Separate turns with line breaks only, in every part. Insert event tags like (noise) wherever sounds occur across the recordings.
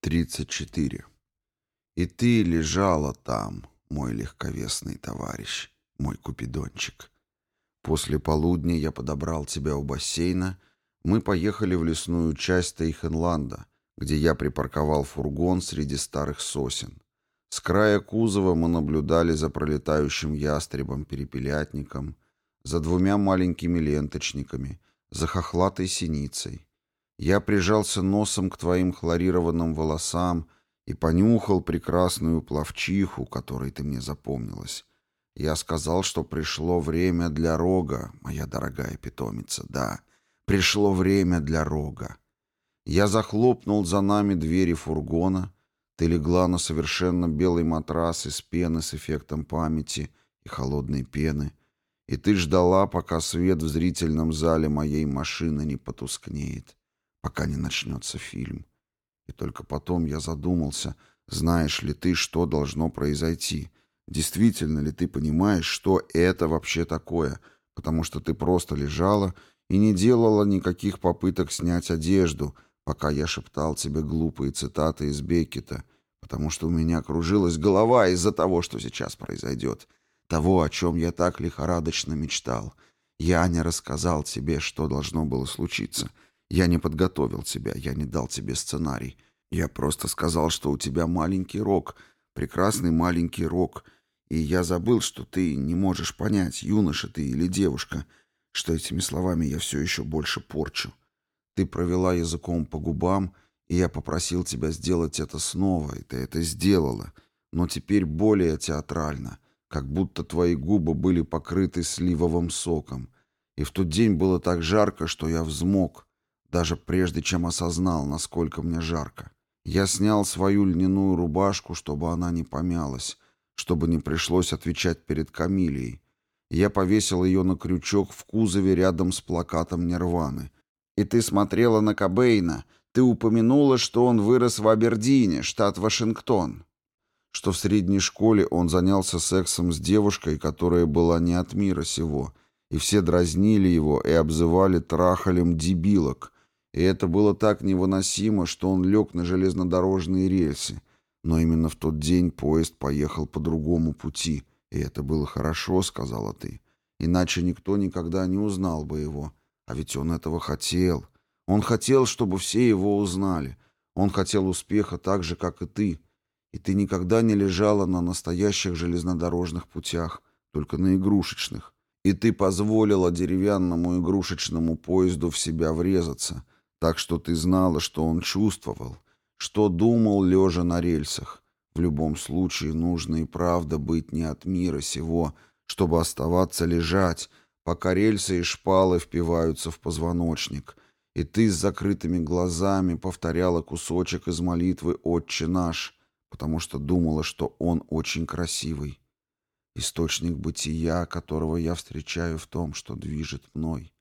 34. И ты лежала там, мой легковесный товарищ, мой купидончик. После полудня я подобрал тебя у бассейна. Мы поехали в лесную часть Тейхенланда, где я припарковал фургон среди старых сосен. С края кузова мы наблюдали за пролетающим ястребом-перепелятником, за двумя маленькими ленточниками, за хохлатой синицей. Я прижался носом к твоим хлорированным волосам и понюхал прекрасную плавчиху, которой ты мне запомнилась. Я сказал, что пришло время для рога, моя дорогая питомица, да, пришло время для рога. Я захлопнул за нами двери фургона, ты легла на совершенно белый матрас из пены с эффектом памяти и холодной пены, и ты ждала, пока свет в зрительном зале моей машины не потускнеет пока не начнется фильм. И только потом я задумался, знаешь ли ты, что должно произойти. Действительно ли ты понимаешь, что это вообще такое, потому что ты просто лежала и не делала никаких попыток снять одежду, пока я шептал тебе глупые цитаты из Беккета, потому что у меня кружилась голова из-за того, что сейчас произойдет, того, о чем я так лихорадочно мечтал. Я не рассказал тебе, что должно было случиться — я не подготовил тебя, я не дал тебе сценарий. Я просто сказал, что у тебя маленький рок, прекрасный маленький рок, и я забыл, что ты не можешь понять, юноша ты или девушка, что этими словами я все еще больше порчу. Ты провела языком по губам, и я попросил тебя сделать это снова, и ты это сделала, но теперь более театрально, как будто твои губы были покрыты сливовым соком. И в тот день было так жарко, что я взмок, даже прежде чем осознал, насколько мне жарко. Я снял свою льняную рубашку, чтобы она не помялась, чтобы не пришлось отвечать перед Камилией. Я повесил ее на крючок в кузове рядом с плакатом Нирваны. «И ты смотрела на Кобейна. Ты упомянула, что он вырос в Абердине, штат Вашингтон» что в средней школе он занялся сексом с девушкой, которая была не от мира сего, и все дразнили его и обзывали трахалем дебилок, и это было так невыносимо, что он лег на железнодорожные рельсы. Но именно в тот день поезд поехал по другому пути. И это было хорошо, сказала ты. Иначе никто никогда не узнал бы его. А ведь он этого хотел. Он хотел, чтобы все его узнали. Он хотел успеха так же, как и ты. И ты никогда не лежала на настоящих железнодорожных путях, только на игрушечных. И ты позволила деревянному игрушечному поезду в себя врезаться — так что ты знала, что он чувствовал, что думал, лежа на рельсах. В любом случае нужно и правда быть не от мира сего, чтобы оставаться лежать, пока рельсы и шпалы впиваются в позвоночник, и ты с закрытыми глазами повторяла кусочек из молитвы «Отче наш», потому что думала, что он очень красивый. Источник бытия, которого я встречаю в том, что движет мной.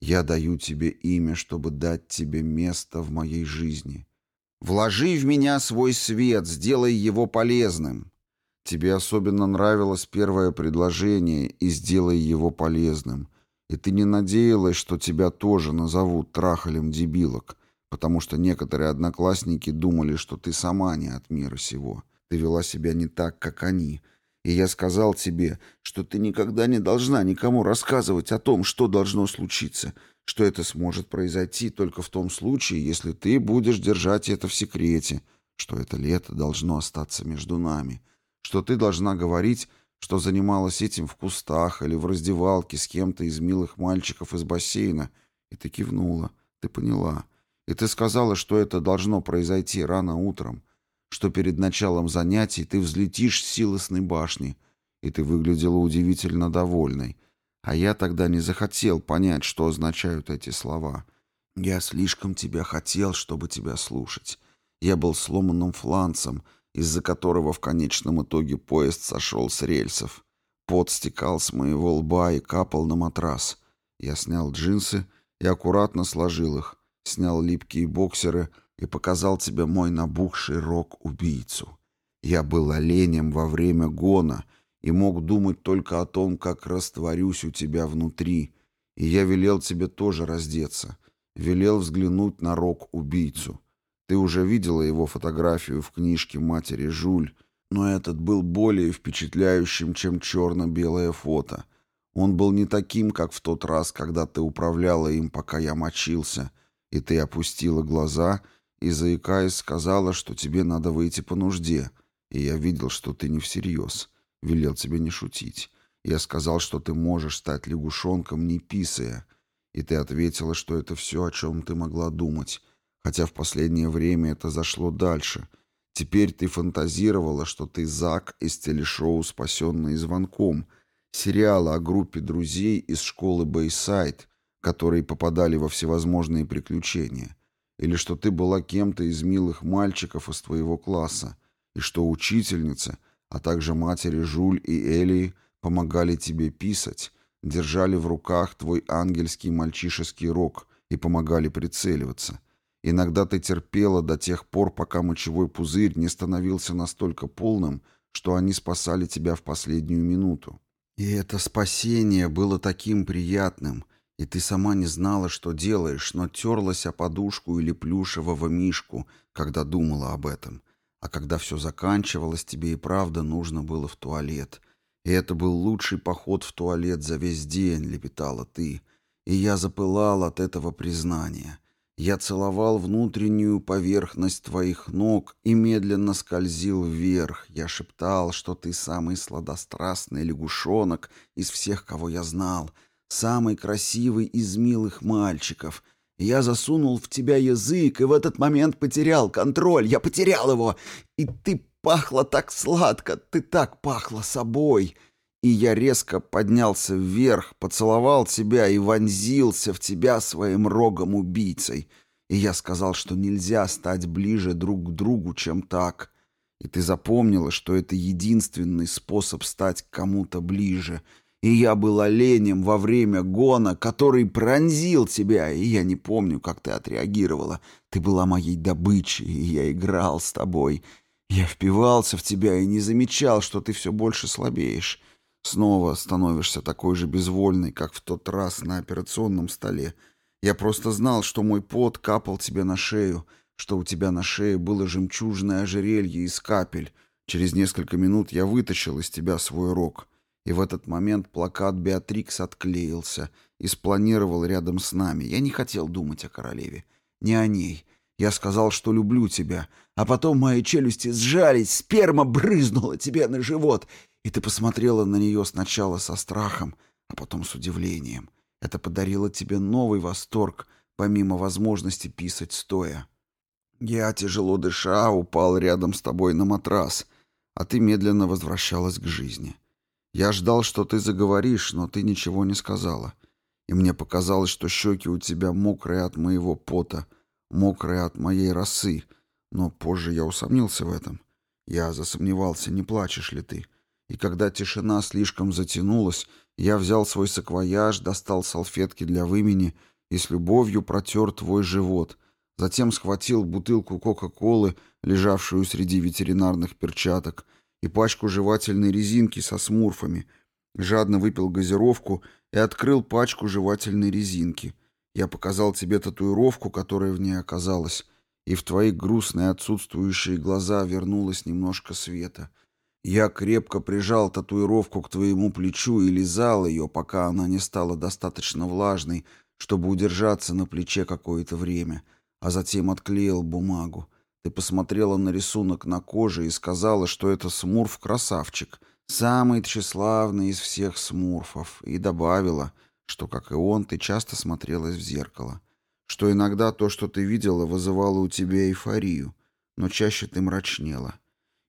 Я даю тебе имя, чтобы дать тебе место в моей жизни. Вложи в меня свой свет, сделай его полезным. Тебе особенно нравилось первое предложение, и сделай его полезным. И ты не надеялась, что тебя тоже назовут трахалем дебилок, потому что некоторые одноклассники думали, что ты сама не от мира сего. Ты вела себя не так, как они, и я сказал тебе, что ты никогда не должна никому рассказывать о том, что должно случиться, что это сможет произойти только в том случае, если ты будешь держать это в секрете, что это лето должно остаться между нами, что ты должна говорить, что занималась этим в кустах или в раздевалке с кем-то из милых мальчиков из бассейна, и ты кивнула, ты поняла, и ты сказала, что это должно произойти рано утром, что перед началом занятий ты взлетишь с силосной башни, и ты выглядела удивительно довольной. А я тогда не захотел понять, что означают эти слова. Я слишком тебя хотел, чтобы тебя слушать. Я был сломанным фланцем, из-за которого в конечном итоге поезд сошел с рельсов. Пот стекал с моего лба и капал на матрас. Я снял джинсы и аккуратно сложил их, снял липкие боксеры — и показал тебе мой набухший рог-убийцу. Я был оленем во время гона и мог думать только о том, как растворюсь у тебя внутри, и я велел тебе тоже раздеться, велел взглянуть на рог-убийцу. Ты уже видела его фотографию в книжке матери Жуль, но этот был более впечатляющим, чем черно-белое фото. Он был не таким, как в тот раз, когда ты управляла им, пока я мочился, и ты опустила глаза и, заикаясь, сказала, что тебе надо выйти по нужде, и я видел, что ты не всерьез, велел тебе не шутить. Я сказал, что ты можешь стать лягушонком, не писая, и ты ответила, что это все, о чем ты могла думать, хотя в последнее время это зашло дальше — Теперь ты фантазировала, что ты Зак из телешоу «Спасенный звонком», сериала о группе друзей из школы Бейсайд, которые попадали во всевозможные приключения, или что ты была кем-то из милых мальчиков из твоего класса, и что учительница, а также матери Жуль и Элии помогали тебе писать, держали в руках твой ангельский мальчишеский рог и помогали прицеливаться — Иногда ты терпела до тех пор, пока мочевой пузырь не становился настолько полным, что они спасали тебя в последнюю минуту. И это спасение было таким приятным, и ты сама не знала, что делаешь, но терлась о подушку или плюшевого мишку, когда думала об этом. А когда все заканчивалось, тебе и правда нужно было в туалет. И это был лучший поход в туалет за весь день, лепетала ты. И я запылал от этого признания. Я целовал внутреннюю поверхность твоих ног и медленно скользил вверх. Я шептал, что ты самый сладострастный лягушонок из всех, кого я знал, самый красивый из милых мальчиков. Я засунул в тебя язык и в этот момент потерял контроль. Я потерял его, и ты пахла так сладко, ты так пахла собой». И я резко поднялся вверх, поцеловал тебя и вонзился в тебя своим рогом-убийцей. И я сказал, что нельзя стать ближе друг к другу, чем так. И ты запомнила, что это единственный способ стать кому-то ближе. И я был оленем во время гона, который пронзил тебя, и я не помню, как ты отреагировала. Ты была моей добычей, и я играл с тобой. Я впивался в тебя и не замечал, что ты все больше слабеешь. Снова становишься такой же безвольной, как в тот раз на операционном столе. Я просто знал, что мой пот капал тебе на шею, что у тебя на шее было жемчужное ожерелье из капель. Через несколько минут я вытащил из тебя свой рог. И в этот момент плакат Беатрикс отклеился и спланировал рядом с нами. Я не хотел думать о королеве. Не о ней. Я сказал, что люблю тебя. А потом мои челюсти сжались, сперма брызнула тебе на живот, и ты посмотрела на нее сначала со страхом, а потом с удивлением. Это подарило тебе новый восторг, помимо возможности писать стоя. Я, тяжело дыша, упал рядом с тобой на матрас, а ты медленно возвращалась к жизни. Я ждал, что ты заговоришь, но ты ничего не сказала. И мне показалось, что щеки у тебя мокрые от моего пота, мокрые от моей росы, но позже я усомнился в этом. Я засомневался, не плачешь ли ты и когда тишина слишком затянулась, я взял свой саквояж, достал салфетки для вымени и с любовью протер твой живот, затем схватил бутылку Кока-Колы, лежавшую среди ветеринарных перчаток, и пачку жевательной резинки со смурфами, жадно выпил газировку и открыл пачку жевательной резинки. Я показал тебе татуировку, которая в ней оказалась, и в твои грустные отсутствующие глаза вернулось немножко света — я крепко прижал татуировку к твоему плечу и лизал ее, пока она не стала достаточно влажной, чтобы удержаться на плече какое-то время, а затем отклеил бумагу. Ты посмотрела на рисунок на коже и сказала, что это смурф-красавчик, самый тщеславный из всех смурфов, и добавила, что, как и он, ты часто смотрелась в зеркало, что иногда то, что ты видела, вызывало у тебя эйфорию, но чаще ты мрачнела.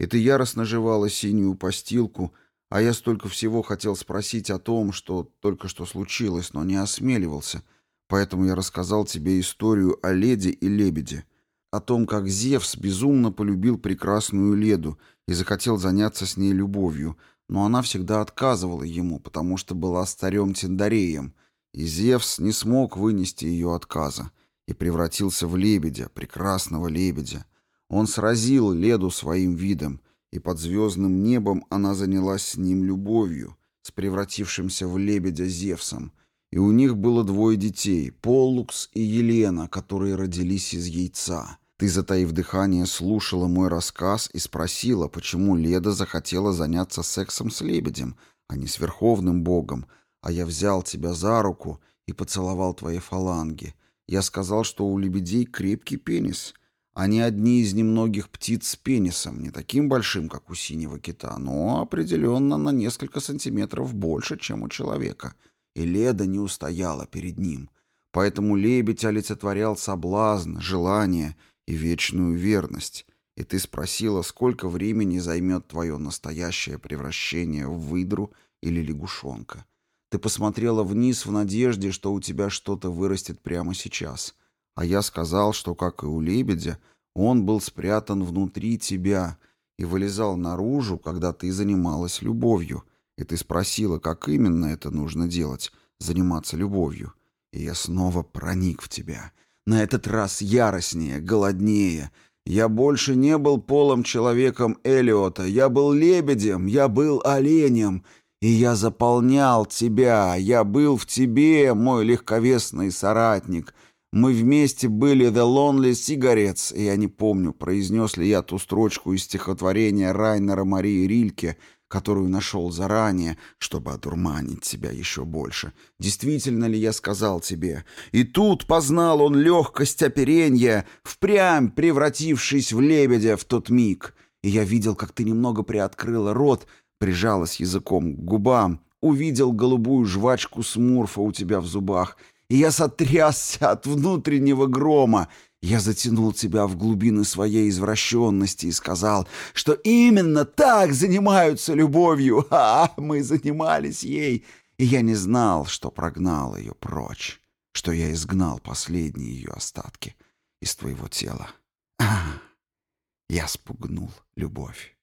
И ты яростно жевала синюю постилку, а я столько всего хотел спросить о том, что только что случилось, но не осмеливался. Поэтому я рассказал тебе историю о леди и лебеде, о том, как Зевс безумно полюбил прекрасную леду и захотел заняться с ней любовью, но она всегда отказывала ему, потому что была старем Тиндареем, и Зевс не смог вынести ее отказа и превратился в лебедя, прекрасного лебедя. Он сразил Леду своим видом, и под звездным небом она занялась с ним любовью, с превратившимся в лебедя Зевсом, и у них было двое детей, Поллукс и Елена, которые родились из яйца. Ты, затаив дыхание, слушала мой рассказ и спросила, почему Леда захотела заняться сексом с лебедем, а не с верховным богом, а я взял тебя за руку и поцеловал твои фаланги. Я сказал, что у лебедей крепкий пенис. Они одни из немногих птиц с пенисом, не таким большим, как у синего кита, но определенно на несколько сантиметров больше, чем у человека. И Леда не устояла перед ним. Поэтому лебедь олицетворял соблазн, желание и вечную верность. И ты спросила, сколько времени займет твое настоящее превращение в выдру или лягушонка. Ты посмотрела вниз в надежде, что у тебя что-то вырастет прямо сейчас. А я сказал, что, как и у лебедя, он был спрятан внутри тебя и вылезал наружу, когда ты занималась любовью. И ты спросила, как именно это нужно делать, заниматься любовью. И я снова проник в тебя — на этот раз яростнее, голоднее. Я больше не был полом человеком Элиота. Я был лебедем, я был оленем. И я заполнял тебя. Я был в тебе, мой легковесный соратник. Мы вместе были The Lonely Cigarettes, и я не помню, произнес ли я ту строчку из стихотворения Райнера Марии Рильке — которую нашел заранее, чтобы одурманить тебя еще больше. Действительно ли я сказал тебе? И тут познал он легкость оперенья, впрямь превратившись в лебедя в тот миг. И я видел, как ты немного приоткрыла рот, прижалась языком к губам, увидел голубую жвачку смурфа у тебя в зубах, и я сотрясся от внутреннего грома, я затянул тебя в глубины своей извращенности и сказал, что именно так занимаются любовью, (laughs) а мы занимались ей, и я не знал, что прогнал ее прочь, что я изгнал последние ее остатки из твоего тела. Я спугнул любовь.